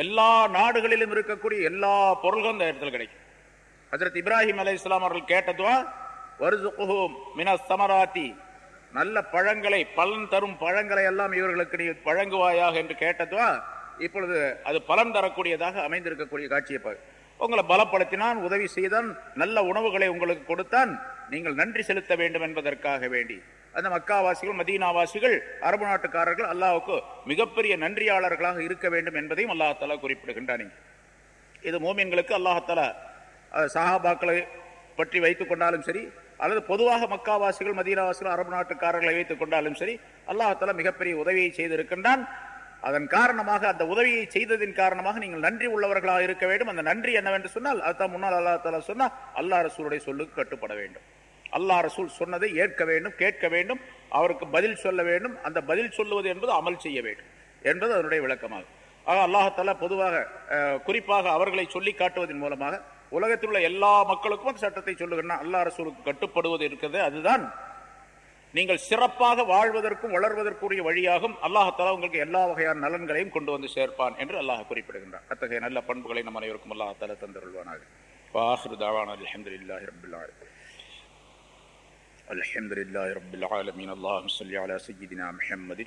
எல்லா நாடுகளிலும் இருக்கக்கூடிய எல்லா பொருள்களும் அந்த இடத்துல கிடைக்கும். ஹசரத் இப்ராஹிம் அலை இஸ்லாம் அவர்கள் கேட்டதுவா வருதுகுஹும் மின சமராத்தி. நல்ல பழங்களை பலன் தரும் பழங்களை எல்லாம் இவர்களுக்கு நீ பழங்குவாயாக என்று கேட்டதுவா இப்பொழுது அது பலன் தரக்கூடியதாக அமைந்திருக்கக்கூடிய காட்சியை பாரு. உங்களை பலப்படுத்தினான் உதவி செய்தான் நல்ல உணவுகளை உங்களுக்கு கொடுத்தான். நீங்கள் நன்றி செலுத்த வேண்டும் என்பதற்காக வேண்டி. அந்த மக்காவாசிகள் மதீனாவாசிகள் அரபு நாட்டுக்காரர்கள் அல்லாவுக்கு மிகப்பெரிய நன்றியாளர்களாக இருக்க வேண்டும் என்பதையும் அல்லாஹாலா குறிப்பிடுகின்றான். இது மோமின்களுக்கு அல்லாஹாலா சஹாபாக்களை பற்றி வைத்துக் கொண்டாலும் சரி அல்லது பொதுவாக மக்காவாசிகள் மதீனாவாசிகள் அரபு நாட்டுக்காரர்களை வைத்துக் கொண்டாலும் சரி அல்லாஹாலா மிகப்பெரிய உதவியை செய்திருக்கின்றான். அதன் காரணமாக அந்த உதவியை செய்ததின் காரணமாக நீங்கள் நன்றி உள்ளவர்களாக இருக்க வேண்டும். அந்த நன்றி என்னவென்று சொன்னால் அதுதான் முன்னால் அல்லா தாலா சொன்னால் அல்லா ரசூலுடைய சொல்லுக்கு கட்டுப்பட வேண்டும். அல்லா ரசூல் சொன்னதை ஏற்க வேண்டும் கேட்க வேண்டும் அவருக்கு பதில் சொல்ல வேண்டும். அந்த பதில் சொல்லுவது என்பது அமல் செய்ய வேண்டும். என்பது அதனுடைய விளக்கமாகும். ஆக அல்லாஹால பொதுவாக குறிப்பாக அவர்களை சொல்லி காட்டுவதன் மூலமாக உலகத்தில் உள்ள எல்லா மக்களுக்கும் அந்த சட்டத்தை சொல்லுகிறான் அல்லா ரசூலுக்கு கட்டுப்படுவது இருக்கிறது. அதுதான் நீங்கள் சிறப்பாக வாழ்வதற்கும் வளர்வதற்குரிய வழியாகும் அல்லாஹாலா உங்களுக்கு எல்லா வகையான நலன்களையும் கொண்டு வந்து சேர்ப்பான் என்று அல்லாஹ் குறிப்பிடுகின்றான் அத்தகைய நல்ல பண்புகளை நம் அனைவருக்கும் அல்லாஹாலா தந்தருள்வானாக வாஹிரு தாவான அல்ஹம்துலில்லாஹி ரப்பில் ஆலமீன் الحمد لله رب العالمين اللهم صل على سيدنا محمد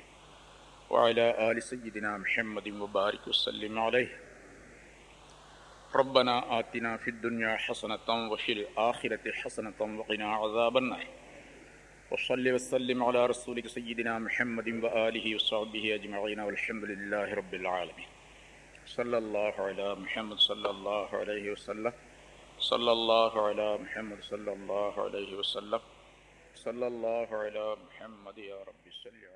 وعلى آل سيدنا محمد وبارك وسلم عليه ربنا آتنا في الدنيا حسنة وفي الآخرة حسنة وقنا عذاب النار وصلی وسلم علی رسول سیدنا محمد و آلہ و صحبہ اجمعین والحمدللہ رب العالمین صلی اللہ علی محمد صلی اللہ علیہ وسلم. صلی اللہ علی محمد صلی اللہ علیہ وسلم. صلی اللہ علی محمد یا رب صلی اللہ